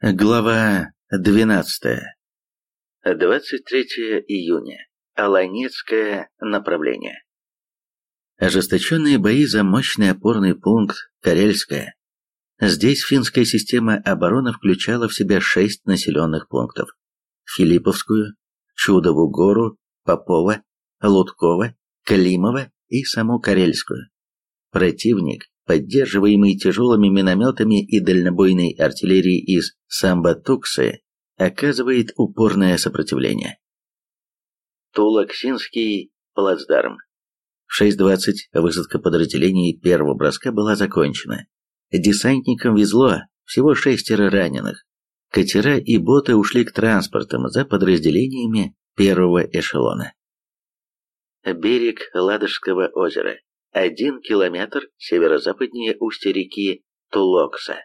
Глава 12. 23 июня. Аланецкое направление. Ожесточенные бои за мощный опорный пункт Карельское. Здесь финская система обороны включала в себя шесть населенных пунктов. Филипповскую, Чудову гору, Попова, Лутково, Климово и саму Карельскую. Противник поддерживаемый тяжелыми минометами и дальнобойной артиллерией из Самбатуксы, оказывает упорное сопротивление. Тулаксинский плацдарм. В 6.20 высадка подразделений первого броска была закончена. Десантникам везло, всего шестеро раненых. Катера и боты ушли к транспортам за подразделениями первого эшелона. Берег Ладожского озера один километр северо-западнее устья реки Тулокса.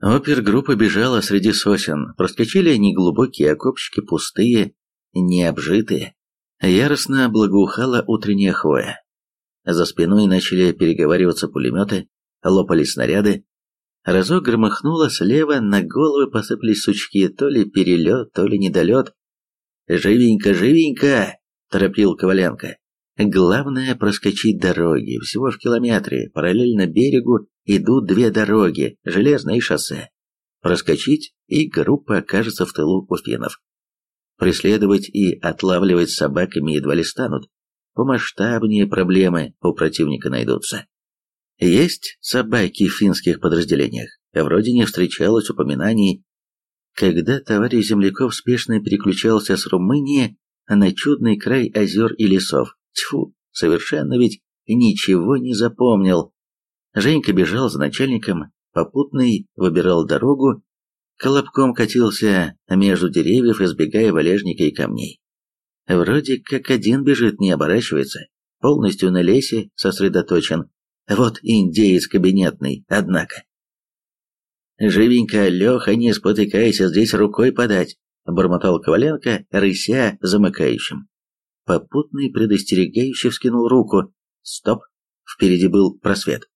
Опергруппа бежала среди сосен, проскочили неглубокие окопчики, пустые, необжитые. Яростно благоухала утренняя хвоя. За спиной начали переговариваться пулеметы, лопали снаряды. Разок громыхнуло, слева на головы посыпались сучки, то ли перелет, то ли недолет. «Живенько, живенько!» – торопил Коваленко. Главное проскочить дороги, всего в километре, параллельно берегу идут две дороги, железное и шоссе. Проскочить, и группа окажется в тылу у финнов. Преследовать и отлавливать собаками едва ли станут. Помасштабнее проблемы у противника найдутся. Есть собаки в финских подразделениях. Вроде не встречалось упоминаний. Когда товарищ земляков спешно переключался с Румынии на чудный край озер и лесов, Тьфу, совершенно ведь ничего не запомнил. Женька бежал за начальником, попутный выбирал дорогу, колобком катился между деревьев, избегая валежника и камней. Вроде как один бежит, не оборачивается, полностью на лесе сосредоточен. Вот индеец кабинетный, однако. «Живенько, Леха, не спотыкайся, здесь рукой подать», — бормотал Коваленко, рыся замыкающим. Попутный предостерегающе вскинул руку. Стоп! Впереди был просвет.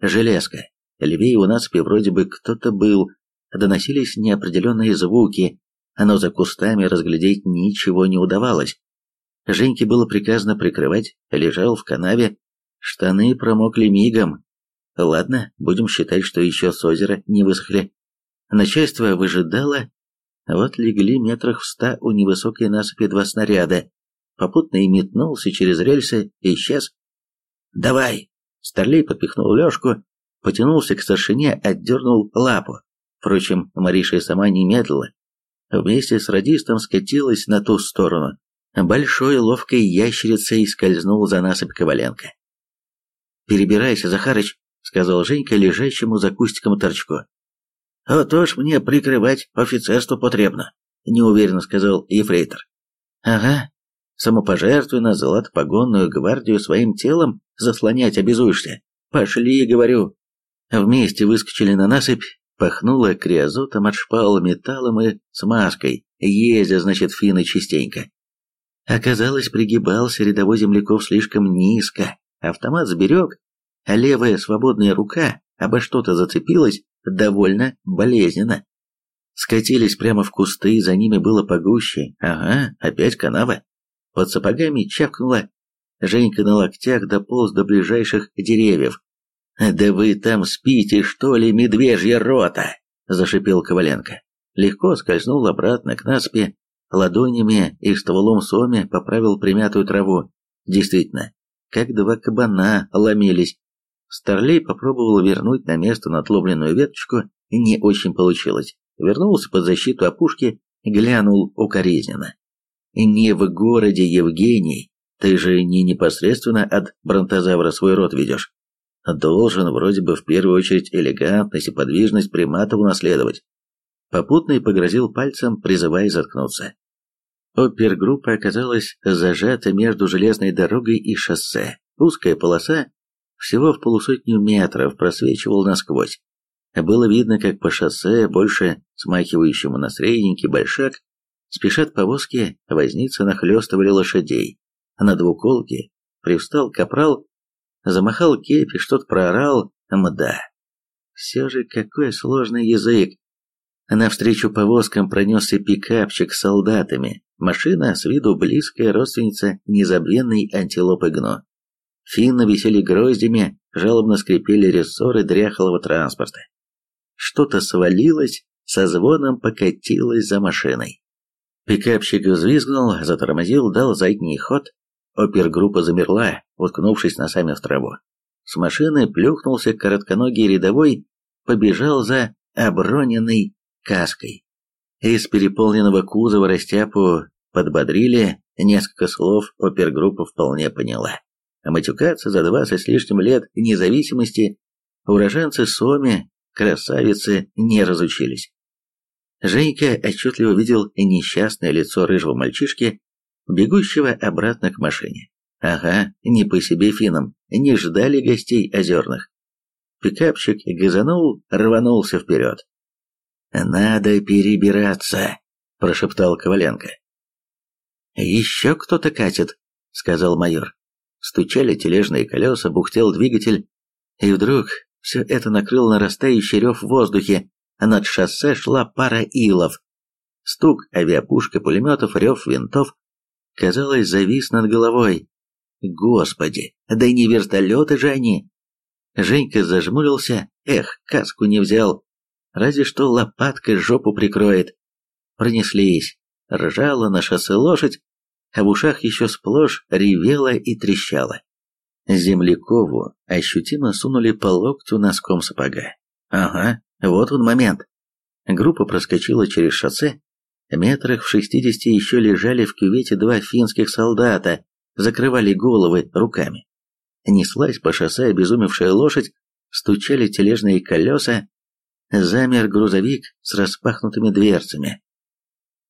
Железка. Левее у насыпи вроде бы кто-то был. Доносились неопределенные звуки, но за кустами разглядеть ничего не удавалось. Женьке было приказано прикрывать, лежал в канаве, штаны промокли мигом. Ладно, будем считать, что еще с озера не высохли. Начальство выжидало, вот легли метрах в ста у невысокой насыпи два снаряда, попутно и метнулся через рельсы и исчез. «Давай!» Старлей подпихнул Лешку, потянулся к старшине, отдернул лапу. Впрочем, Мариша и сама не медлила. Вместе с радистом скатилась на ту сторону. Большой ловкой ящерицей скользнул за насыпь Коваленко. «Перебирайся, Захарыч», — сказал Женька лежащему за кустиком торчку. «А то мне прикрывать офицерство потребно», — неуверенно сказал ефрейтор. «Ага, Самопожертвенно золотопогонную гвардию своим телом заслонять обязуешься. Пошли, говорю. Вместе выскочили на насыпь, пахнуло криозотом от шпал, металлом и смазкой. Ездя, значит, финны частенько. Оказалось, пригибался рядовой земляков слишком низко. Автомат сберег, а левая свободная рука обо что-то зацепилась довольно болезненно. Скатились прямо в кусты, за ними было погуще. Ага, опять канава. Под сапогами чавкнуло. Женька на локтях дополз до ближайших деревьев. «Да вы там спите, что ли, медвежья рота?» – зашипел Коваленко. Легко скользнул обратно к наспе, ладонями и стволом соми поправил примятую траву. Действительно, как два кабана ломились. Старлей попробовал вернуть на место надломленную веточку, не очень получилось. Вернулся под защиту опушки, глянул укоризненно. Не в городе, Евгений. Ты же не непосредственно от бронтозавра свой род ведешь. Должен вроде бы в первую очередь элегантность и подвижность примата унаследовать. Попутный погрозил пальцем, призывая заткнуться. Опергруппа оказалась зажата между железной дорогой и шоссе. Узкая полоса всего в полусотню метров просвечивала насквозь. Было видно, как по шоссе, больше смахивающему на средненький большак, Спешат повозки, возницы нахлёстывали лошадей. На двуколке привстал капрал, замахал кепи, что-то проорал. Мда. Все же какой сложный язык. Навстречу повозкам пронесся пикапчик с солдатами. Машина с виду близкая родственница незабвенной антилопы Гно. Финны висели гроздями, жалобно скрипели рессоры дряхлого транспорта. Что-то свалилось, со звоном покатилось за машиной. Пикапщик взвизгнул, затормозил, дал задний ход. Опергруппа замерла, уткнувшись носами в траву. С машины плюхнулся коротконогий рядовой, побежал за оброненной каской. Из переполненного кузова растяпу подбодрили, несколько слов опергруппа вполне поняла. А матюкаться за двадцать с лишним лет независимости уроженцы Соми, красавицы, не разучились. Женька отчетливо видел несчастное лицо рыжего мальчишки, бегущего обратно к машине. Ага, не по себе финам, не ждали гостей озерных. Пикапчик газанул, рванулся вперед. «Надо перебираться», – прошептал Коваленко. «Еще кто-то катит», – сказал майор. Стучали тележные колеса, бухтел двигатель, и вдруг все это накрыл нарастающий рев в воздухе, а над шоссе шла пара илов. Стук авиапушка, пулеметов, рев винтов, казалось, завис над головой. Господи, да не вертолеты же они! Женька зажмурился, эх, каску не взял, разве что лопаткой жопу прикроет. Пронеслись, ржала на шоссе лошадь, а в ушах еще сплошь ревела и трещала. Землякову ощутимо сунули по локтю носком сапога. Ага, вот он момент. Группа проскочила через шоссе. Метрах в шестидесяти еще лежали в кювете два финских солдата, закрывали головы руками. Неслась по шоссе обезумевшая лошадь, стучали тележные колеса, замер грузовик с распахнутыми дверцами.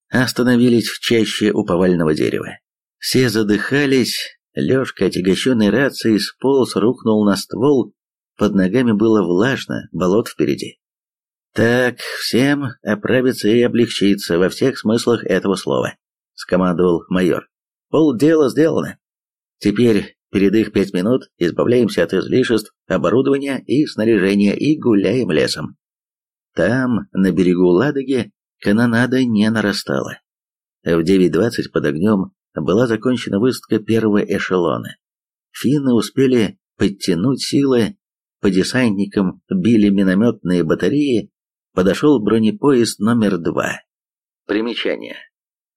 Остановились в чаще у повального дерева. Все задыхались, Лешка, отягощенный рацией, сполз, рухнул на ствол, под ногами было влажно, болот впереди. «Так, всем оправиться и облегчиться во всех смыслах этого слова», — скомандовал майор. «Пол дела сделано. Теперь перед их пять минут избавляемся от излишеств, оборудования и снаряжения и гуляем лесом». Там, на берегу Ладоги, канонада не нарастала. В 9.20 под огнем была закончена высадка первого эшелона. Финны успели подтянуть силы, по десантникам били минометные батареи, подошел бронепоезд номер два. Примечание.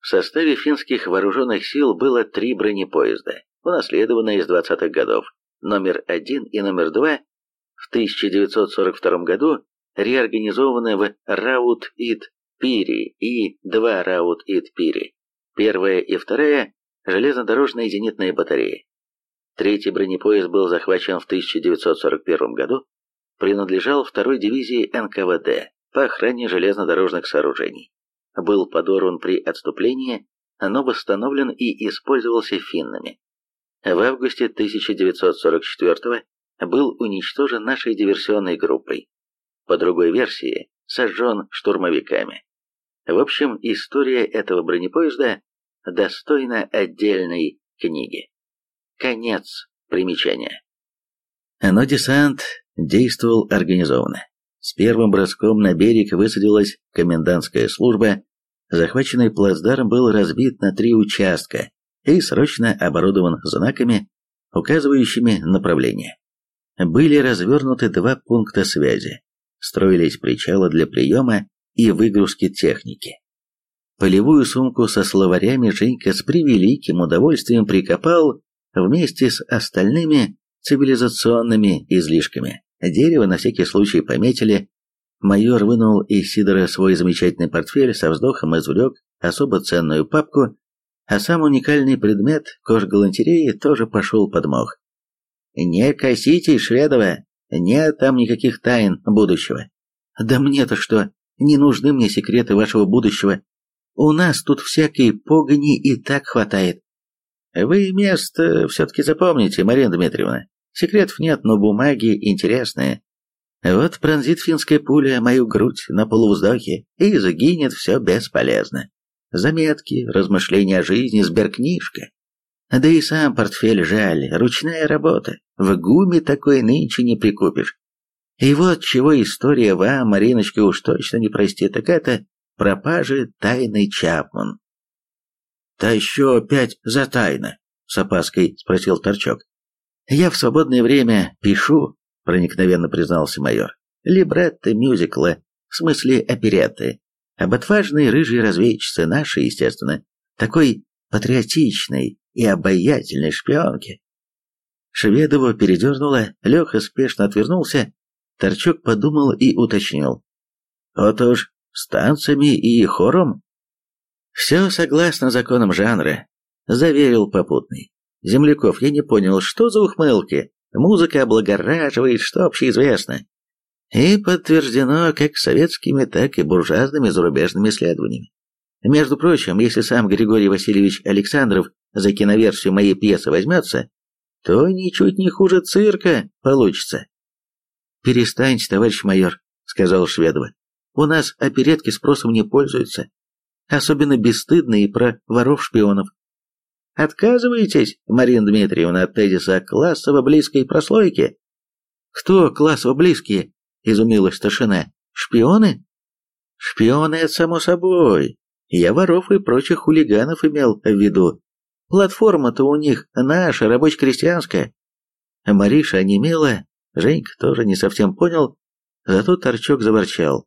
В составе финских вооруженных сил было три бронепоезда, унаследованные из 20-х годов. Номер один и номер два в 1942 году реорганизованы в Раут-Ит-Пири и два Раут-Ит-Пири. Первая и вторая – железнодорожные зенитные батареи. Третий бронепоезд был захвачен в 1941 году, принадлежал второй дивизии НКВД по охране железнодорожных сооружений. Был подорван при отступлении, но восстановлен и использовался финнами. В августе 1944 был уничтожен нашей диверсионной группой. По другой версии, сожжен штурмовиками. В общем, история этого бронепоезда достойна отдельной книги. Конец примечания. Но десант действовал организованно. С первым броском на берег высадилась комендантская служба, захваченный плацдарм был разбит на три участка и срочно оборудован знаками, указывающими направление. Были развернуты два пункта связи, строились причалы для приема и выгрузки техники. Полевую сумку со словарями Женька с превеликим удовольствием прикопал вместе с остальными цивилизационными излишками. Дерево на всякий случай пометили. Майор вынул из Сидора свой замечательный портфель, со вздохом извлек особо ценную папку, а сам уникальный предмет кожгалантереи тоже пошел под мох. «Не косите, Шведова! Нет там никаких тайн будущего!» «Да мне-то что? Не нужны мне секреты вашего будущего. У нас тут всякой погони и так хватает. Вы место все-таки запомните, Марина Дмитриевна. Секретов нет, но бумаги интересные. Вот пронзит финская пуля мою грудь на полувздохе, и загинет все бесполезно. Заметки, размышления о жизни, сберкнижка. Да и сам портфель жаль, ручная работа. В гуме такой нынче не прикупишь. И вот чего история вам, Мариночка, уж точно не простит, так это пропажи тайны Чапман. «Та еще опять за тайна?» — с опаской спросил Торчок. «Я в свободное время пишу», — проникновенно признался майор. «Либретто мюзикла, в смысле оперетты, об отважной рыжей разведчице нашей, естественно, такой патриотичной и обаятельной шпионке». Шведову передернуло, Леха спешно отвернулся, Торчок подумал и уточнил. «Вот уж с танцами и хором?» «Все согласно законам жанра», — заверил попутный. «Земляков, я не понял, что за ухмылки? Музыка облагораживает, что общеизвестно. И подтверждено как советскими, так и буржуазными зарубежными исследованиями. Между прочим, если сам Григорий Васильевич Александров за киноверсию моей пьесы возьмется, то ничуть не хуже цирка получится. «Перестаньте, товарищ майор», — сказал Шведова. «У нас оперетки спросом не пользуются особенно бесстыдные про воров-шпионов. Отказываетесь, Марина Дмитриевна, от тезиса классово близкой прослойки? Кто классово близкие? Изумилась старшина. Шпионы? Шпионы, это само собой. Я воров и прочих хулиганов имел в виду. Платформа-то у них наша, рабоче-крестьянская. Мариша онемела, Женька тоже не совсем понял, зато торчок заворчал.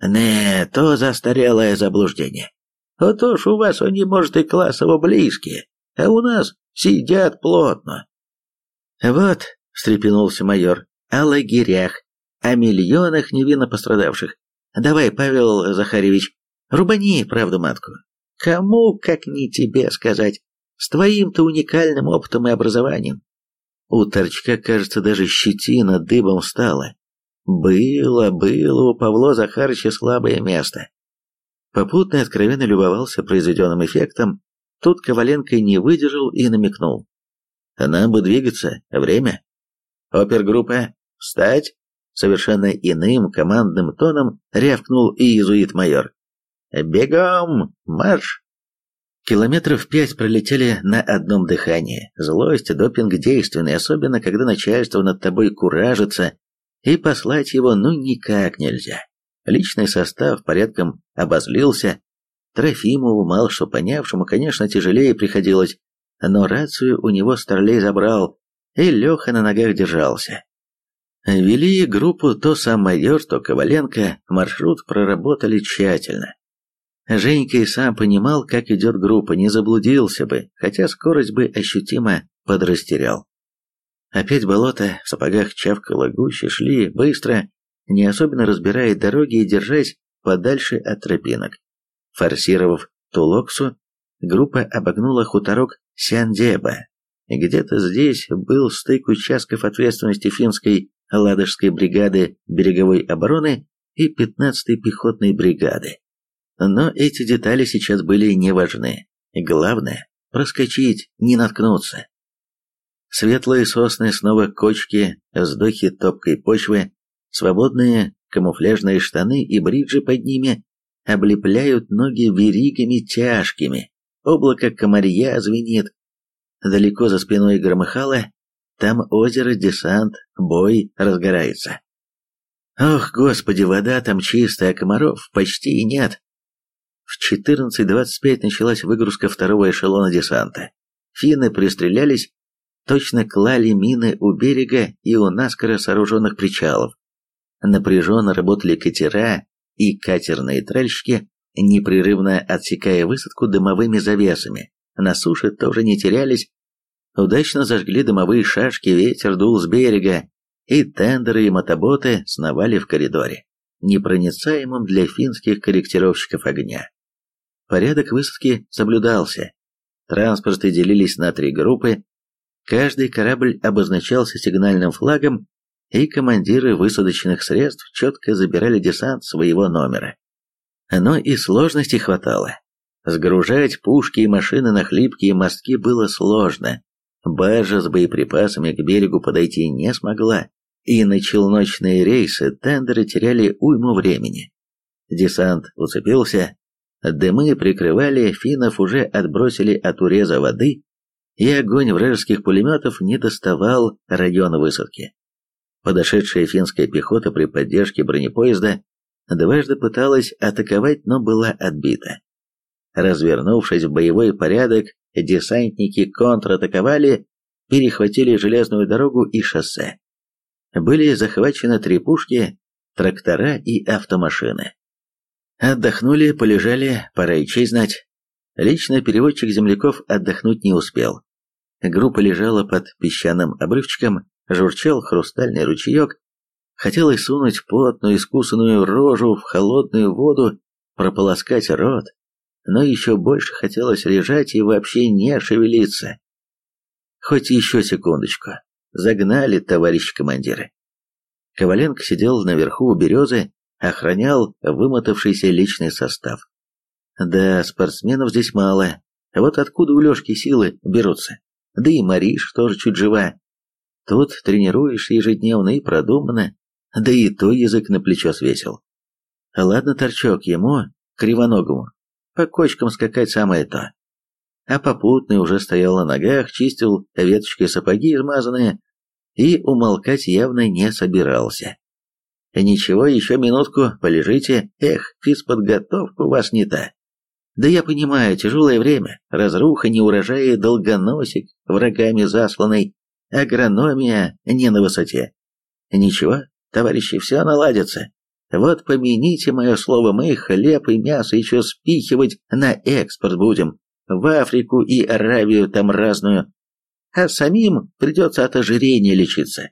Не, то застарелое заблуждение. А то ж у вас они, может, и классово близкие, а у нас сидят плотно. Вот, встрепенулся майор, о лагерях, о миллионах невинно пострадавших. Давай, Павел Захаревич, рубани правду матку. Кому, как не тебе сказать, с твоим-то уникальным опытом и образованием. У торчка, кажется, даже щетина дыбом стала. Было, было у Павла Захарыча слабое место. Попутно откровенно любовался произведенным эффектом, тут Коваленко не выдержал и намекнул. «Нам бы двигаться, время». «Опергруппа, встать!» Совершенно иным командным тоном рявкнул и иезуит-майор. «Бегом! Марш!» Километров пять пролетели на одном дыхании. Злость, допинг действенный, особенно когда начальство над тобой куражится и послать его ну никак нельзя. Личный состав порядком обозлился. Трофимову, мало что понявшему, конечно, тяжелее приходилось, но рацию у него Старлей забрал, и Леха на ногах держался. Вели группу то сам майор, то Коваленко, маршрут проработали тщательно. Женька и сам понимал, как идет группа, не заблудился бы, хотя скорость бы ощутимо подрастерял. Опять болото, в сапогах чавкало гуще, шли быстро, не особенно разбирая дороги и держась подальше от тропинок. Форсировав Тулоксу, группа обогнула хуторок Сяндеба. Где-то здесь был стык участков ответственности финской Ладожской бригады береговой обороны и 15-й пехотной бригады. Но эти детали сейчас были не важны. Главное – проскочить, не наткнуться. Светлые сосны, снова кочки, вздохи топкой почвы, свободные камуфляжные штаны и бриджи под ними облепляют ноги веригами тяжкими. Облако комарья звенит. Далеко за спиной громыхало, там озеро, десант, бой разгорается. Ох, господи, вода там чистая, а комаров почти и нет. В 14.25 началась выгрузка второго эшелона десанта. Финны пристрелялись, точно клали мины у берега и у наскоро сооруженных причалов. Напряженно работали катера и катерные тральщики, непрерывно отсекая высадку дымовыми завесами. На суше тоже не терялись. Удачно зажгли дымовые шашки, ветер дул с берега, и тендеры и мотоботы сновали в коридоре, непроницаемым для финских корректировщиков огня. Порядок высадки соблюдался. Транспорты делились на три группы, Каждый корабль обозначался сигнальным флагом, и командиры высадочных средств четко забирали десант своего номера. Но и сложности хватало. Сгружать пушки и машины на хлипкие мостки было сложно. Баржа с боеприпасами к берегу подойти не смогла, и на челночные рейсы тендеры теряли уйму времени. Десант уцепился, дымы прикрывали, финнов уже отбросили от уреза воды, и огонь вражеских пулеметов не доставал района высадки. Подошедшая финская пехота при поддержке бронепоезда дважды пыталась атаковать, но была отбита. Развернувшись в боевой порядок, десантники контратаковали, перехватили железную дорогу и шоссе. Были захвачены три пушки, трактора и автомашины. Отдохнули, полежали, пора и честь знать. Лично переводчик земляков отдохнуть не успел. Группа лежала под песчаным обрывчиком, журчал хрустальный ручеек, хотелось сунуть потную искусанную рожу в холодную воду, прополоскать рот, но еще больше хотелось лежать и вообще не шевелиться. Хоть еще секундочку. Загнали, товарищи командиры. Коваленко сидел наверху у березы, охранял вымотавшийся личный состав. Да, спортсменов здесь мало. Вот откуда у Лешки силы берутся. Да и Мариш тоже чуть жива. Тут тренируешь ежедневно и продуманно, да и то язык на плечо свесил. Ладно, торчок ему, кривоногому, по кочкам скакать самое то. А попутный уже стоял на ногах, чистил веточкой сапоги измазанные и умолкать явно не собирался. «Ничего, еще минутку, полежите. Эх, физподготовка у вас не та. Да я понимаю, тяжелое время, разруха, неурожаи, долгоносик, врагами засланный, агрономия не на высоте. Ничего, товарищи, все наладится. Вот помяните мое слово, мы хлеб и мясо еще спихивать на экспорт будем. В Африку и Аравию там разную. А самим придется от ожирения лечиться.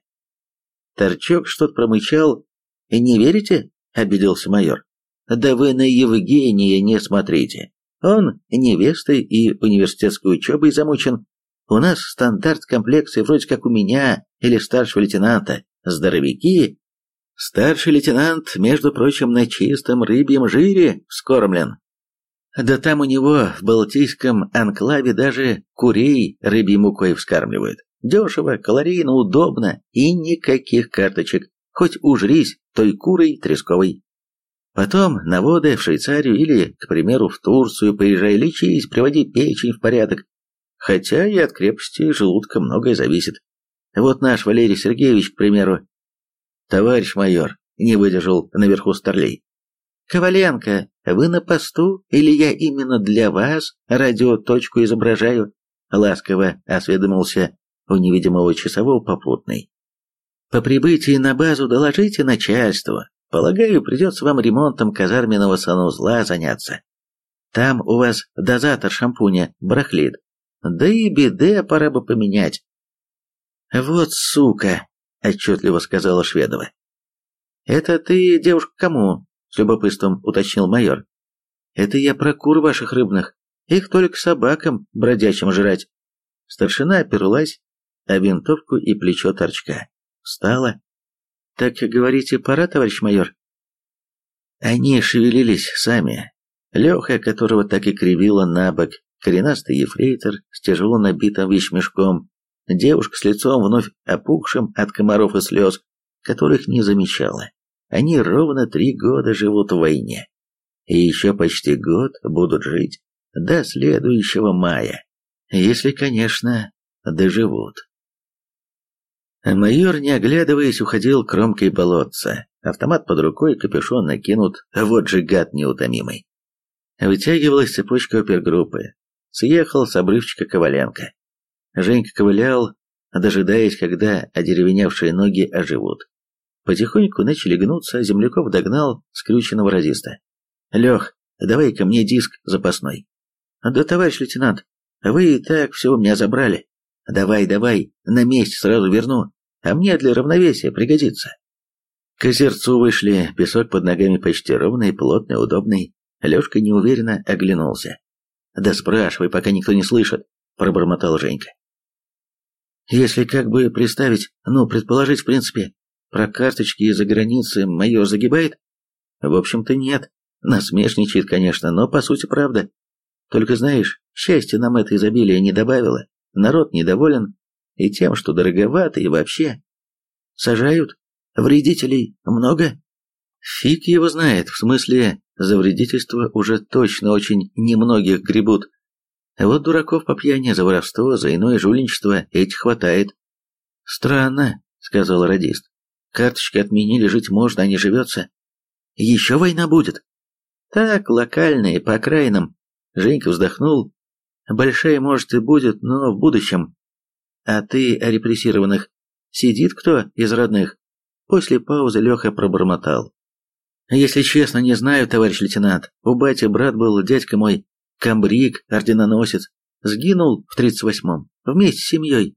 Торчок что-то промычал. «Не верите?» — обиделся майор. «Да вы на Евгения не смотрите. Он невестой и университетской учебой замучен. У нас стандарт комплекции вроде как у меня или старшего лейтенанта. Здоровяки Старший лейтенант, между прочим, на чистом рыбьем жире скормлен. Да там у него в Балтийском анклаве даже курей рыбьей мукой вскармливают. Дешево, калорийно, удобно и никаких карточек. Хоть ужрись той курой тресковой. Потом на воды в Швейцарию или, к примеру, в Турцию поезжай лечись, приводи печень в порядок. Хотя и от крепости желудка многое зависит. Вот наш Валерий Сергеевич, к примеру, «Товарищ майор», — не выдержал наверху Старлей. «Коваленко, вы на посту, или я именно для вас радиоточку изображаю?» Ласково осведомился у невидимого часового попутный. «По прибытии на базу доложите начальству. Полагаю, придется вам ремонтом казарменного санузла заняться. Там у вас дозатор шампуня барахлит. Да и беде пора бы поменять». «Вот сука!» — отчетливо сказала Шведова. «Это ты, девушка, кому?» — с любопытством уточнил майор. «Это я про кур ваших рыбных. Их только собакам бродячим жрать». Старшина оперлась а винтовку и плечо торчка. Встала. «Так, говорите, пора, товарищ майор?» Они шевелились сами. Леха, которого так и кривило на бок, коренастый ефрейтор с тяжело набитым вещмешком, Девушка с лицом вновь опухшим от комаров и слез, которых не замечала. Они ровно три года живут в войне. И еще почти год будут жить до следующего мая. Если, конечно, доживут. Майор, не оглядываясь, уходил кромкой болотца. Автомат под рукой, капюшон накинут, вот же гад неутомимый. Вытягивалась цепочка опергруппы. Съехал с обрывчика Коваленко. Женька ковылял, дожидаясь, когда одеревеневшие ноги оживут. Потихоньку начали гнуться, земляков догнал скрюченного разиста. «Лех, давай ко мне диск запасной». «Да, товарищ лейтенант, вы и так все у меня забрали. Давай, давай, на месте сразу верну, а мне для равновесия пригодится». К озерцу вышли, песок под ногами почти ровный, плотный, удобный. Лешка неуверенно оглянулся. «Да спрашивай, пока никто не слышит», — пробормотал Женька. Если как бы представить, ну, предположить в принципе, про карточки из-за границы майор загибает? В общем-то нет. Насмешничает, конечно, но по сути правда. Только знаешь, счастье нам это изобилие не добавило. Народ недоволен и тем, что дороговато, и вообще. Сажают? Вредителей много? Фиг его знает, в смысле, за вредительство уже точно очень немногих гребут. Вот дураков по пьяни за воровство, за иное жульничество этих хватает. Странно, сказал радист. Карточки отменили, жить можно, а не живется. Еще война будет. Так, локальные, по окраинам. Женька вздохнул. Большая, может, и будет, но в будущем. А ты о репрессированных. Сидит кто из родных? После паузы Леха пробормотал. Если честно, не знаю, товарищ лейтенант. У бати брат был дядька мой, комбриг, орденоносец. Сгинул в тридцать восьмом, вместе с семьей.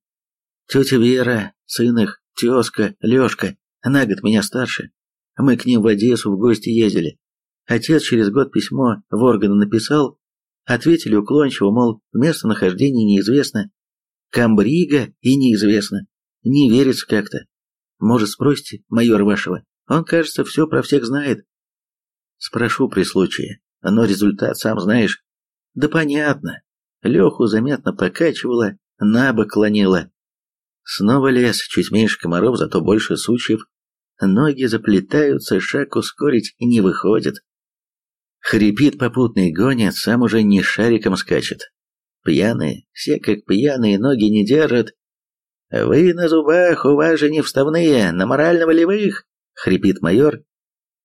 Тетя Вера, сын их, тезка, Лешка, на год меня старше. Мы к ним в Одессу в гости ездили. Отец через год письмо в органы написал. Ответили уклончиво, мол, местонахождение неизвестно. Камбрига и неизвестно. Не верится как-то. Может, спросите майора вашего? Он, кажется, все про всех знает. Спрошу при случае. Но результат, сам знаешь. Да понятно. Леху заметно покачивало, набок клонило. Снова лес, чуть меньше комаров, зато больше сучьев. Ноги заплетаются, шаг ускорить не выходит. Хрипит попутный гонит, сам уже не шариком скачет. Пьяные, все как пьяные, ноги не держат. «Вы на зубах, у вас же не вставные, на морально-волевых!» — хрипит майор.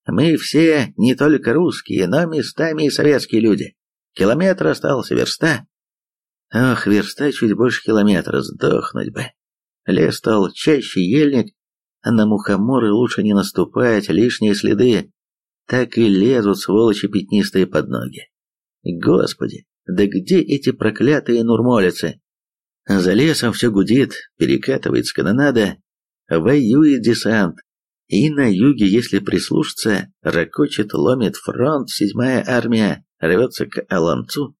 «Мы все не только русские, но местами и советские люди. Километр остался, верста». Ох, верста чуть больше километра, сдохнуть бы. Лес стал чаще ельник, а на мухоморы лучше не наступать, лишние следы. Так и лезут сволочи пятнистые под ноги. Господи, да где эти проклятые нурмолицы? За лесом все гудит, перекатывается канонада, воюет десант. И на юге, если прислушаться, ракочет, ломит фронт, седьмая армия рвется к Аламцу.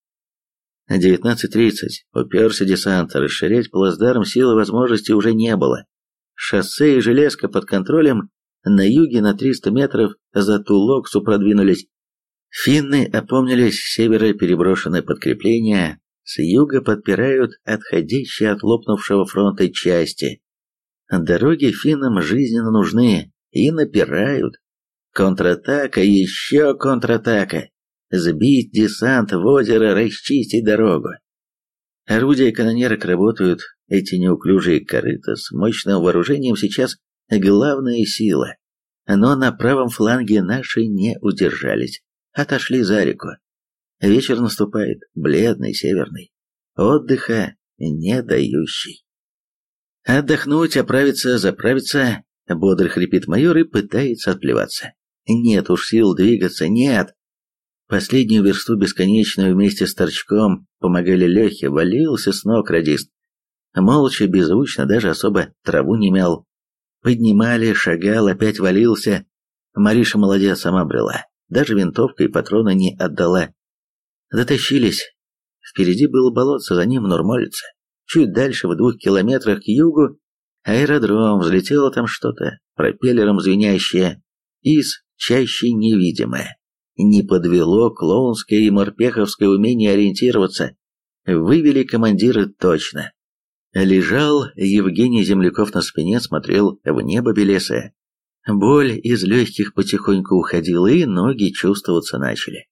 19.30. Уперся десант, расширять плацдарм силы возможности уже не было. Шоссе и железка под контролем, на юге на 300 метров за Тулоксу продвинулись. Финны опомнились, с севера переброшенное подкрепление, с юга подпирают отходящие от лопнувшего фронта части. Дороги финнам жизненно нужны и напирают. Контратака, еще контратака. Сбить десант в озеро, расчистить дорогу. Орудия канонерок работают, эти неуклюжие корыта с мощным вооружением сейчас главная сила. Но на правом фланге наши не удержались, отошли за реку. Вечер наступает, бледный, северный. Отдыха не дающий. Отдохнуть, оправиться, заправиться, бодро хрипит майор и пытается отплеваться. Нет уж сил двигаться, нет. Последнюю версту бесконечную вместе с торчком помогали Лехе, валился с ног радист. Молча, беззвучно, даже особо траву не мял. Поднимали, шагал, опять валился. Мариша молодец сама брела. Даже винтовка и патроны не отдала. Дотащились. Впереди было болотце, за ним нормалица. Чуть дальше, в двух километрах к югу, аэродром, взлетело там что-то, пропеллером звенящее, из чаще невидимое. Не подвело клоунское и морпеховское умение ориентироваться. Вывели командиры точно. Лежал Евгений Земляков на спине, смотрел в небо белесое. Боль из легких потихоньку уходила, и ноги чувствоваться начали.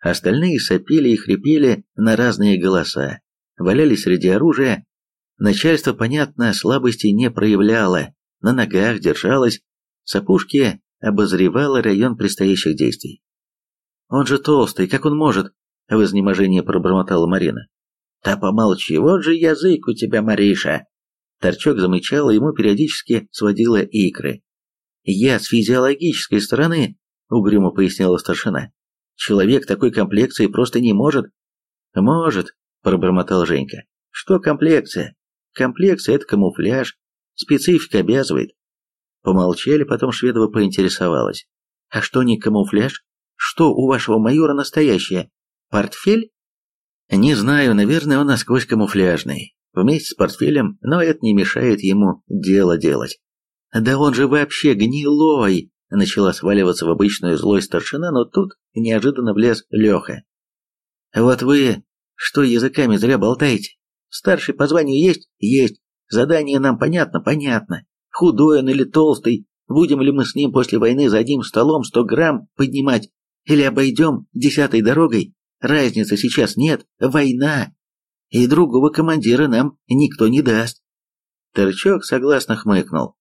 Остальные сопели и хрипели на разные голоса, валялись среди оружия. Начальство, понятно, слабости не проявляло, на ногах держалось, с опушки обозревало район предстоящих действий. «Он же толстый, как он может?» — в изнеможении пробормотала Марина. «Да помолчи, вот же язык у тебя, Мариша!» Торчок замычал, ему периодически сводило икры. «Я с физиологической стороны», — угрюмо пояснила старшина. Человек такой комплекции просто не может. Может, пробормотал Женька. Что комплекция? Комплекция – это камуфляж. Специфика обязывает. Помолчали, потом Шведова поинтересовалась. А что не камуфляж? Что у вашего майора настоящее? Портфель? Не знаю, наверное, он насквозь камуфляжный. Вместе с портфелем, но это не мешает ему дело делать. Да он же вообще гнилой, Начала сваливаться в обычную злость старшина, но тут неожиданно влез Леха. «Вот вы что языками зря болтаете? Старший по званию есть? Есть. Задание нам понятно? Понятно. Худой он или толстый? Будем ли мы с ним после войны за одним столом сто грамм поднимать? Или обойдем десятой дорогой? Разницы сейчас нет. Война. И другого командира нам никто не даст. Торчок согласно хмыкнул.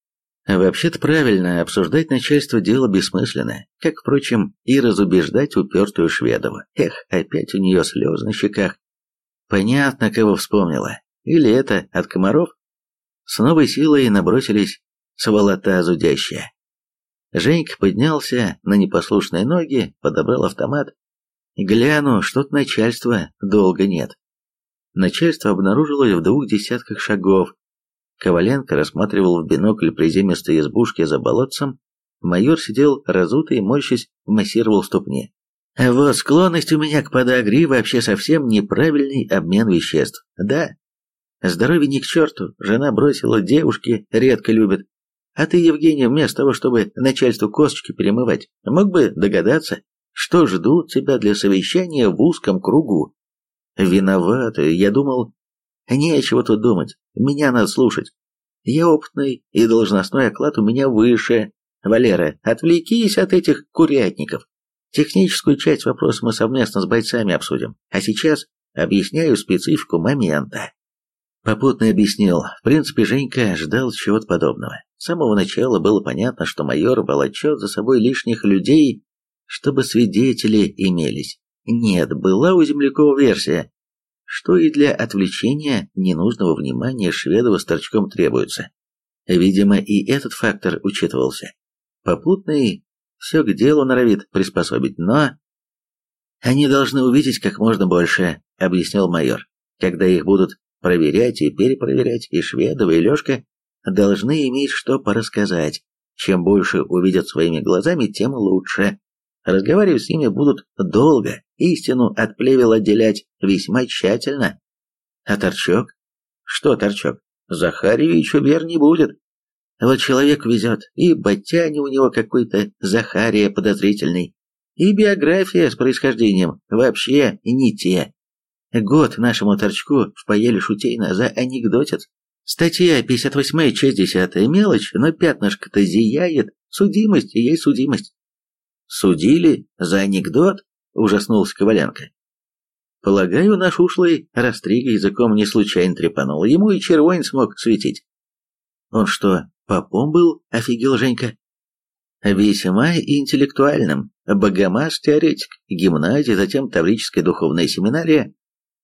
Вообще-то правильно, обсуждать начальство дело бессмысленное, как, впрочем, и разубеждать упертую Шведову. Эх, опять у нее слезы на щеках. Понятно, кого вспомнила. Или это от комаров? С новой силой набросились сволота зудящая. Женька поднялся на непослушные ноги, подобрал автомат. Гляну, что-то начальства долго нет. Начальство обнаружилось в двух десятках шагов. Коваленко рассматривал в бинокль приземистые избушки за болотцем. Майор сидел разутый, морщись, массировал ступни. Вот склонность у меня к подагре вообще совсем неправильный обмен веществ. Да, здоровье ни к черту, жена бросила, девушки редко любят. А ты, Евгений, вместо того, чтобы начальству косточки перемывать, мог бы догадаться, что ждут тебя для совещания в узком кругу. Виноват, я думал, нечего тут думать, меня надо слушать. Я опытный, и должностной оклад у меня выше. Валера, отвлекись от этих курятников. Техническую часть вопроса мы совместно с бойцами обсудим, а сейчас объясняю специфику момента. Попутно объяснил. В принципе, Женька ждал чего-то подобного. С самого начала было понятно, что майор волочет за собой лишних людей, чтобы свидетели имелись. Нет, была у Землякова версия, что и для отвлечения ненужного внимания Шведова с торчком требуется. Видимо, и этот фактор учитывался. Попутный все к делу норовит приспособить, но... «Они должны увидеть как можно больше», — объяснил майор. «Когда их будут проверять и перепроверять, и Шведова, и Лешка должны иметь что порассказать. Чем больше увидят своими глазами, тем лучше. Разговаривать с ними будут долго, истину от плевел отделять весьма тщательно. А Торчок? Что Торчок? Захарьевичу вер не будет. Вот человек везет, и батяня у него какой-то Захария подозрительный, и биография с происхождением вообще не те. Год нашему торчку впаяли шутейно за анекдотец. Статья 58 часть 10 мелочь, но пятнышко-то зияет, судимость есть судимость. Судили за анекдот? Ужаснулся Коваленко. Полагаю, наш ушлый Растрига языком не случайно трепанул, ему и червонь смог светить. Он что, попом был, офигел Женька? Весьма интеллектуальным. Богомаз-теоретик, гимназия, затем Таврическая духовная семинария.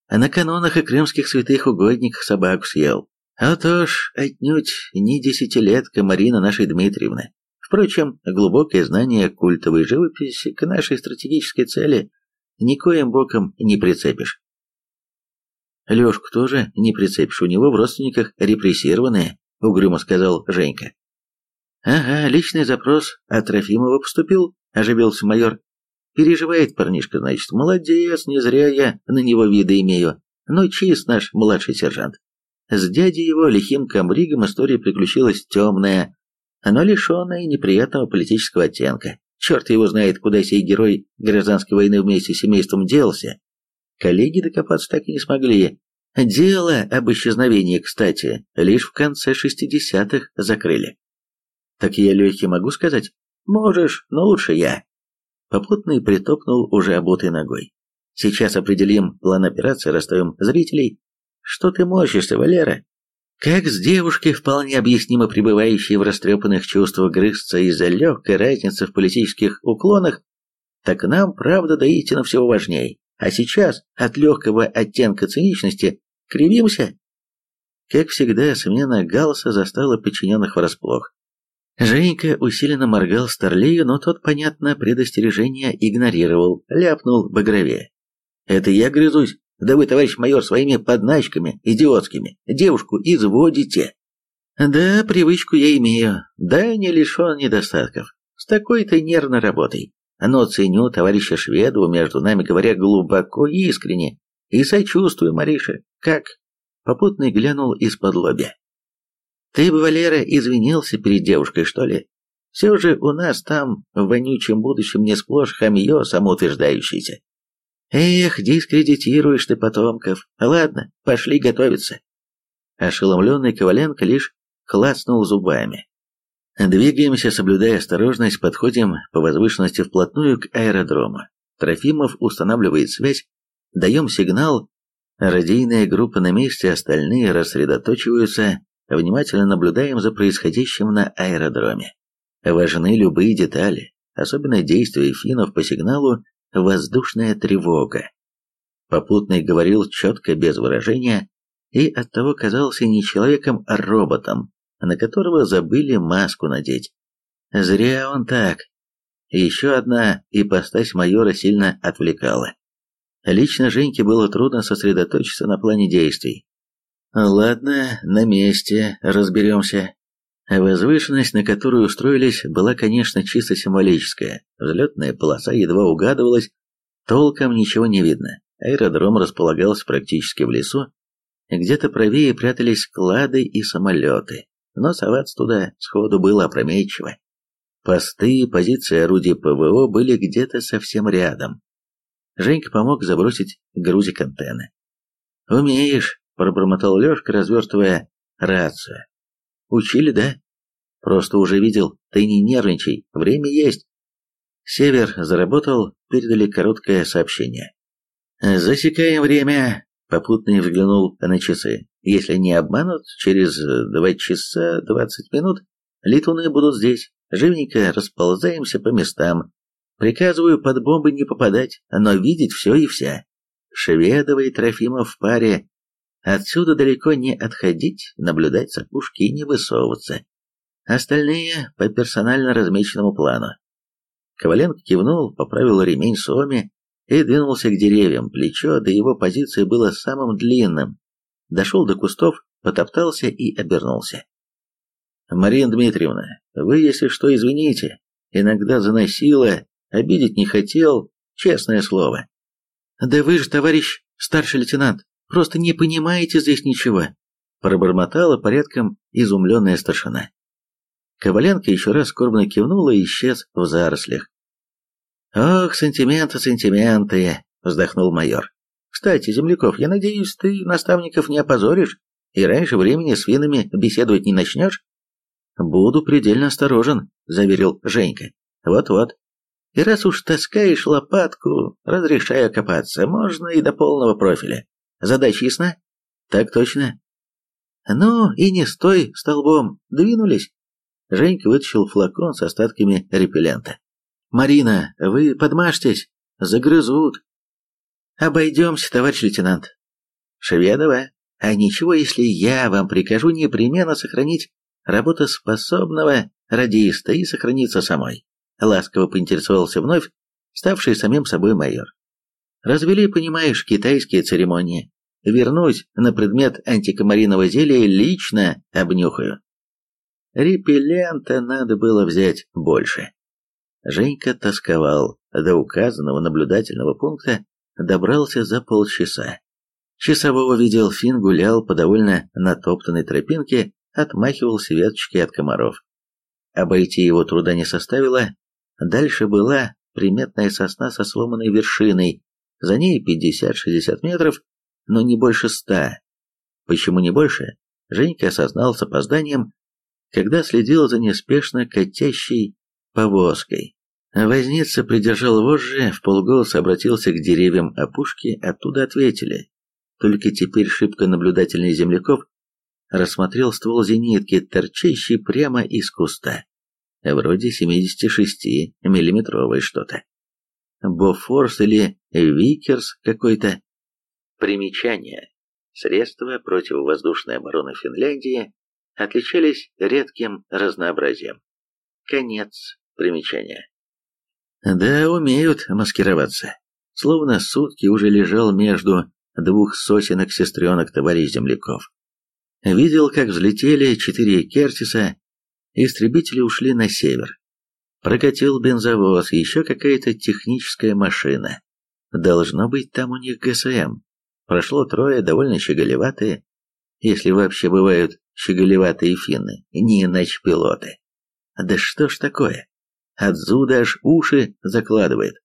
А на канонах и крымских святых угодниках собаку съел. А то ж, отнюдь не десятилетка Марина нашей Дмитриевны. Впрочем, глубокое знание культовой живописи к нашей стратегической цели никоим боком не прицепишь. Лешку тоже не прицепишь, у него в родственниках репрессированные, угрюмо сказал Женька. Ага, личный запрос от Трофимова поступил, оживился майор. Переживает парнишка, значит, молодец, не зря я на него виды имею. Но чист наш младший сержант. С дядей его, лихим комбригом, история приключилась темная, но лишенная неприятного политического оттенка. Черт его знает, куда сей герой гражданской войны вместе с семейством делся. Коллеги докопаться так и не смогли. Дело об исчезновении, кстати, лишь в конце шестидесятых закрыли. Так я Лехе могу сказать? Можешь, но лучше я. Попутный притопнул уже обутой ногой. Сейчас определим план операции, расставим зрителей. Что ты морщишься, Валера? Как с девушкой, вполне объяснимо пребывающей в растрепанных чувствах, грызться из-за легкой разницы в политических уклонах, так нам, правда, до истины всего важней. А сейчас от легкого оттенка циничности кривимся. Как всегда, смена галса застала подчиненных врасплох. Женька усиленно моргал Старлею, но тот, понятно, предостережение игнорировал, ляпнул багровее. «Это я грызусь? Да вы, товарищ майор, своими подначками идиотскими девушку изводите!» «Да, привычку я имею, да не лишен недостатков. С такой-то нервной работой. Но ценю товарища Шведова, между нами говоря, глубоко и искренне. И сочувствую, Мариша, как...» Попутный глянул из-под лобя. Ты бы, Валера, извинился перед девушкой, что ли? Все же у нас там в вонючем будущем не сплошь хамье самоутверждающееся. Эх, дискредитируешь ты потомков. Ладно, пошли готовиться. Ошеломленный Коваленко лишь клацнул зубами. Двигаемся, соблюдая осторожность, подходим по возвышенности вплотную к аэродрому. Трофимов устанавливает связь, даем сигнал, радийная группа на месте, остальные рассредоточиваются, внимательно наблюдаем за происходящим на аэродроме. Важны любые детали, особенно действия финнов по сигналу «воздушная тревога». Попутный говорил четко, без выражения, и оттого казался не человеком, а роботом, на которого забыли маску надеть. Зря он так. Еще одна ипостась майора сильно отвлекала. Лично Женьке было трудно сосредоточиться на плане действий. Ладно, на месте, разберемся. Возвышенность, на которую устроились, была, конечно, чисто символическая. Взлетная полоса едва угадывалась, толком ничего не видно. Аэродром располагался практически в лесу. Где-то правее прятались склады и самолеты, но соваться туда сходу было опрометчиво. Посты и позиции орудий ПВО были где-то совсем рядом. Женька помог забросить грузик антенны. «Умеешь», — пробормотал Лешка, развертывая рацию. «Учили, да?» «Просто уже видел. Ты не нервничай. Время есть». Север заработал, передали короткое сообщение. «Засекаем время», — попутный взглянул на часы. «Если не обманут, через два часа двадцать минут летуны будут здесь. Живненько расползаемся по местам. Приказываю под бомбы не попадать, но видеть все и вся. Шведова и Трофимов в паре. Отсюда далеко не отходить, наблюдать с опушки и не высовываться. Остальные по персонально размеченному плану. Коваленко кивнул, поправил ремень Соми и двинулся к деревьям. Плечо до его позиции было самым длинным. Дошел до кустов, потоптался и обернулся. «Марина Дмитриевна, вы, если что, извините. Иногда заносило, обидеть не хотел, честное слово». «Да вы же, товарищ старший лейтенант, просто не понимаете здесь ничего», пробормотала порядком изумленная старшина. Коваленко еще раз скорбно кивнула и исчез в зарослях. «Ох, сантименты, сантименты!» — вздохнул майор. «Кстати, Земляков, я надеюсь, ты наставников не опозоришь и раньше времени с финами беседовать не начнешь?» «Буду предельно осторожен», — заверил Женька. «Вот-вот. И раз уж таскаешь лопатку, разрешаю копаться, можно и до полного профиля. Задача ясна?» «Так точно». «Ну и не стой столбом, двинулись». Женька вытащил флакон с остатками репеллента. «Марина, вы подмажьтесь, загрызут». «Обойдемся, товарищ лейтенант». «Шведова, а ничего, если я вам прикажу непременно сохранить работоспособного радиста и сохраниться самой. Ласково поинтересовался вновь ставший самим собой майор. Развели, понимаешь, китайские церемонии. Вернусь на предмет антикомариного зелья лично обнюхаю. Репеллента надо было взять больше. Женька тосковал. До указанного наблюдательного пункта добрался за полчаса. Часового видел, Фин гулял по довольно натоптанной тропинке отмахивался веточки от комаров. Обойти его труда не составило. Дальше была приметная сосна со сломанной вершиной, за ней 50-60 метров, но не больше ста. Почему не больше? Женька осознал с опозданием, когда следил за неспешно катящей повозкой. Возница придержал вожжи, в полголоса обратился к деревьям опушки, оттуда ответили. Только теперь шибко наблюдательный земляков рассмотрел ствол зенитки, торчащий прямо из куста. Вроде 76-миллиметровое что-то. Бофорс или Викерс какой-то. Примечание. Средства противовоздушной обороны Финляндии отличались редким разнообразием. Конец примечания. Да, умеют маскироваться. Словно сутки уже лежал между двух сосенок-сестренок товарищ земляков. Видел, как взлетели четыре Кертиса, истребители ушли на север. Прокатил бензовоз, еще какая-то техническая машина. Должно быть там у них ГСМ. Прошло трое, довольно щеголеватые, если вообще бывают щеголеватые финны, не иначе пилоты. Да что ж такое? Отсюда аж уши закладывает.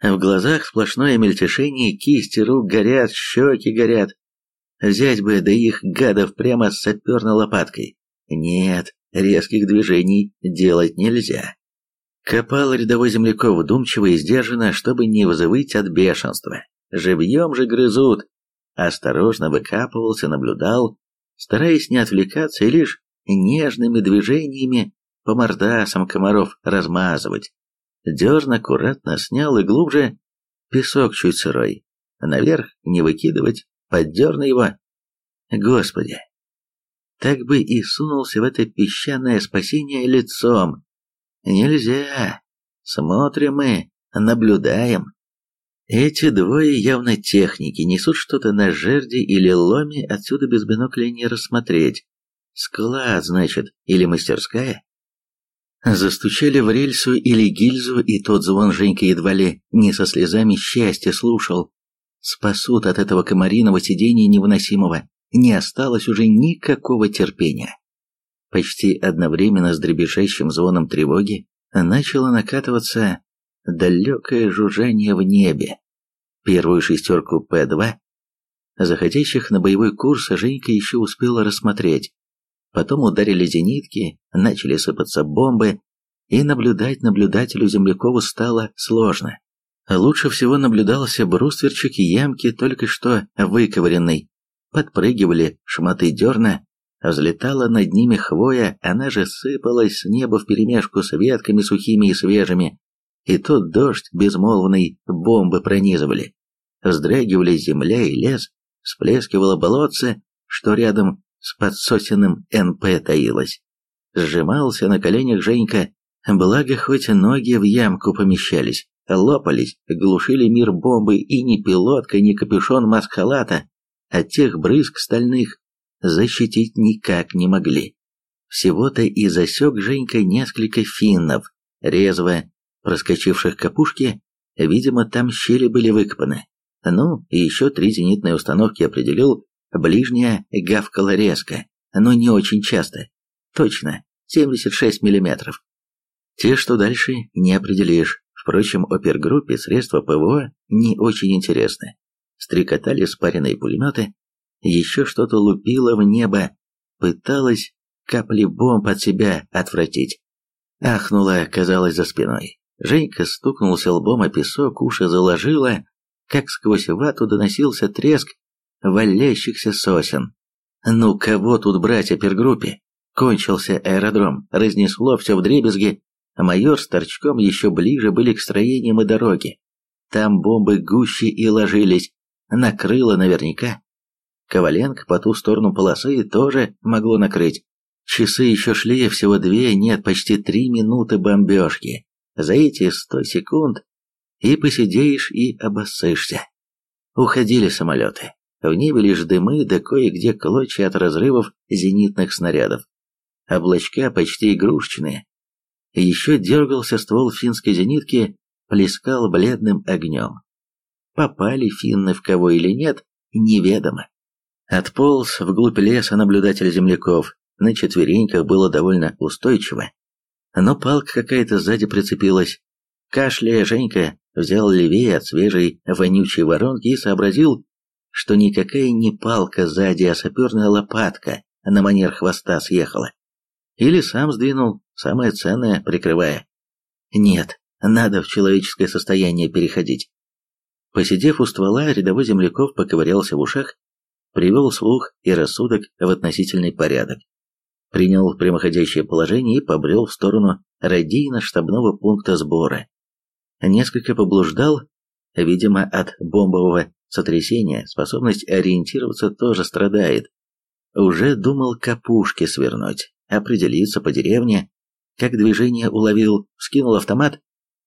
В глазах сплошное мельтешение, кисти рук горят, щеки горят, Взять бы, да их гадов прямо с саперной лопаткой. Нет, резких движений делать нельзя. Копал рядовой земляков вдумчиво и сдержанно, чтобы не вызывать от бешенства. Живьем же грызут. Осторожно выкапывался, наблюдал. стараясь не отвлекаться и лишь нежными движениями по мордасам комаров размазывать. Дерн аккуратно снял и глубже песок чуть сырой. Наверх не выкидывать, поддерни его. Господи, так бы и сунулся в это песчаное спасение лицом. Нельзя. Смотрим мы, наблюдаем. Эти двое явно техники, несут что-то на жерди или ломе, отсюда без бинокля не рассмотреть. Склад, значит, или мастерская? Застучали в рельсу или гильзу, и тот звон Женька едва ли не со слезами счастья слушал. Спасут от этого комариного сидения невыносимого. Не осталось уже никакого терпения. Почти одновременно с дребезжащим звоном тревоги начало накатываться далекое жужжание в небе. Первую шестерку П-2, заходящих на боевой курс, Женька еще успела рассмотреть. Потом ударили зенитки, начали сыпаться бомбы, и наблюдать наблюдателю Землякову стало сложно. Лучше всего наблюдался брустверчик ямки, только что выковыренный. Подпрыгивали шматы дерна, взлетала над ними хвоя, она же сыпалась с неба вперемешку с ветками сухими и свежими, и тот дождь безмолвный бомбы пронизывали. Вздрагивали земля и лес, всплескивало болотце, что рядом с подсосенным НП таилось. Сжимался на коленях Женька, благо хоть ноги в ямку помещались, лопались, глушили мир бомбы и ни пилотка, ни капюшон маскалата от тех брызг стальных защитить никак не могли. Всего-то и засек Женька несколько финнов, резво проскочивших к опушке, видимо, там щели были выкопаны. Ну, и еще три зенитные установки определил, ближняя гавкала резко, но не очень часто. Точно, 76 миллиметров. Те, что дальше, не определишь. Впрочем, опергруппе средства ПВО не очень интересны. Стрекотали спаренные пулеметы, еще что-то лупило в небо, пыталась капли бомб от себя отвратить. Ахнула, казалось, за спиной. Женька стукнулся лбом о песок, уши заложила, как сквозь вату доносился треск валящихся сосен. Ну кого тут брать опергруппе? Кончился аэродром, разнесло все в дребезги, а майор с торчком еще ближе были к строениям и дороге. Там бомбы гуще и ложились, накрыло наверняка. Коваленко по ту сторону полосы тоже могло накрыть. Часы еще шли, всего две, нет, почти три минуты бомбежки. За эти сто секунд и посидеешь, и обоссышься. Уходили самолеты. В небе лишь дымы, да кое-где клочья от разрывов зенитных снарядов. Облачка почти игрушечные. Еще дергался ствол финской зенитки, плескал бледным огнем. Попали финны в кого или нет, неведомо. Отполз вглубь леса наблюдатель земляков. На четвереньках было довольно устойчиво, но палка какая-то сзади прицепилась. Кашляя, Женька взял левее от свежей вонючей воронки и сообразил, что никакая не палка сзади, а саперная лопатка на манер хвоста съехала. Или сам сдвинул, самое ценное прикрывая. Нет, надо в человеческое состояние переходить. Посидев у ствола, рядовой земляков поковырялся в ушах, привел слух и рассудок в относительный порядок принял прямоходящее положение и побрел в сторону радийно-штабного пункта сбора. Несколько поблуждал, видимо, от бомбового сотрясения, способность ориентироваться тоже страдает. Уже думал к свернуть, определиться по деревне, как движение уловил, скинул автомат,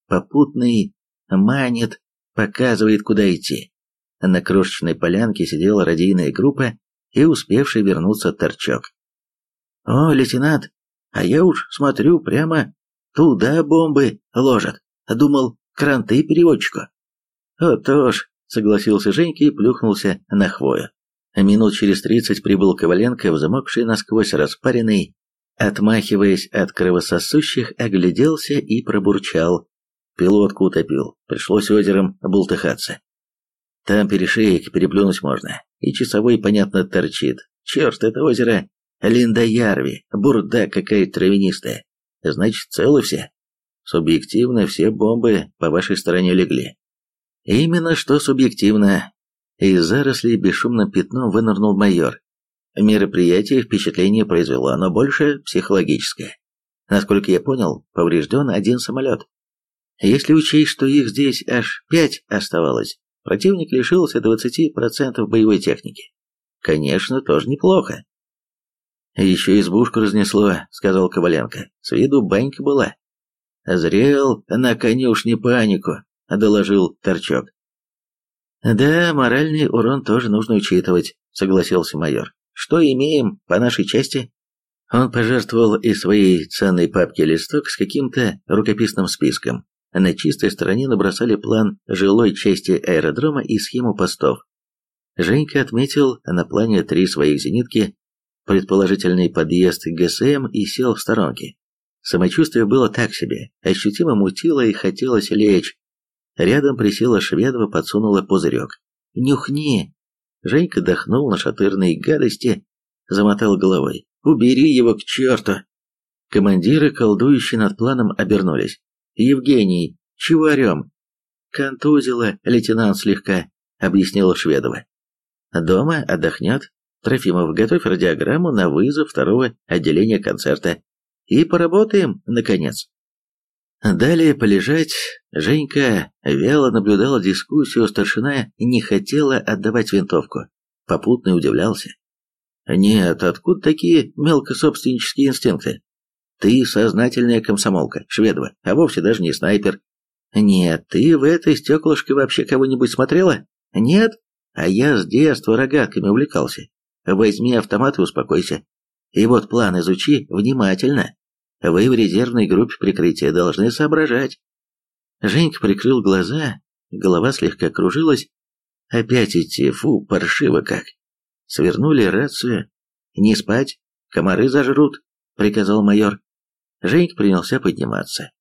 попутный манит, показывает, куда идти. На крошечной полянке сидела радийная группа и успевший вернуться торчок. «О, лейтенант, а я уж смотрю прямо туда бомбы ложат. Думал, кранты переводчику». «О, тоже», — согласился Женька и плюхнулся на хвою. Минут через тридцать прибыл Коваленко, взмокший насквозь распаренный, отмахиваясь от кровососущих, огляделся и пробурчал. Пилотку утопил, пришлось озером бултыхаться. Там перешеек переплюнуть можно, и часовой, понятно, торчит. Черт, это озеро Линда Ярви, бурда какая травянистая. Значит, целы все. Субъективно все бомбы по вашей стороне легли. Именно что субъективно. Из зарослей бесшумным пятном вынырнул майор. Мероприятие впечатление произвело, но больше психологическое. Насколько я понял, поврежден один самолет. Если учесть, что их здесь аж пять оставалось, противник лишился 20% боевой техники. Конечно, тоже неплохо. «Еще избушку разнесло», — сказал Коваленко. «С виду банька была». «Зрел на конюшне панику», — доложил Торчок. «Да, моральный урон тоже нужно учитывать», — согласился майор. «Что имеем по нашей части?» Он пожертвовал из своей ценной папки листок с каким-то рукописным списком. На чистой стороне набросали план жилой части аэродрома и схему постов. Женька отметил на плане три своих зенитки, предположительный подъезд ГСМ и сел в сторонке. Самочувствие было так себе, ощутимо мутило и хотелось лечь. Рядом присела Шведова, подсунула пузырек. «Нюхни!» Женька дохнул на шатырные гадости, замотал головой. «Убери его к черту!» Командиры, колдующие над планом, обернулись. «Евгений, чего орем?» «Контузило, лейтенант слегка», — объяснила Шведова. «Дома отдохнет. Трофимов, готовь радиограмму на вызов второго отделения концерта. И поработаем, наконец». Далее полежать. Женька вяло наблюдала дискуссию, старшина не хотела отдавать винтовку. Попутно удивлялся. «Нет, откуда такие мелкособственнические инстинкты? Ты сознательная комсомолка, Шведова, а вовсе даже не снайпер. Нет, ты в этой стеклышке вообще кого-нибудь смотрела? Нет? А я с детства рогатками увлекался. Возьми автомат и успокойся. И вот план изучи внимательно. Вы в резервной группе прикрытия должны соображать. Женька прикрыл глаза, голова слегка кружилась. Опять идти, фу, паршиво как. Свернули рацию. Не спать, комары зажрут, приказал майор. Женька принялся подниматься.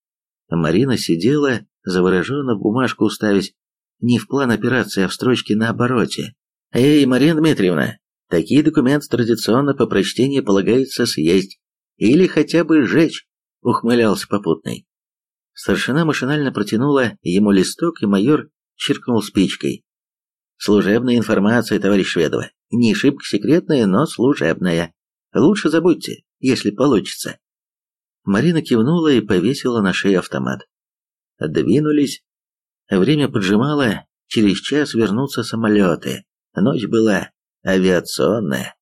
Марина сидела, завороженно в бумажку уставясь, не в план операции, а в строчке на обороте. «Эй, Марина Дмитриевна, такие документы традиционно по прочтении полагается съесть или хотя бы сжечь», — ухмылялся попутный. Старшина машинально протянула ему листок, и майор чиркнул спичкой. «Служебная информация, товарищ Шведова. Не шибко секретная, но служебная. Лучше забудьте, если получится». Марина кивнула и повесила на шею автомат. Двинулись. Время поджимало, через час вернутся самолеты. Ночь была авиационная.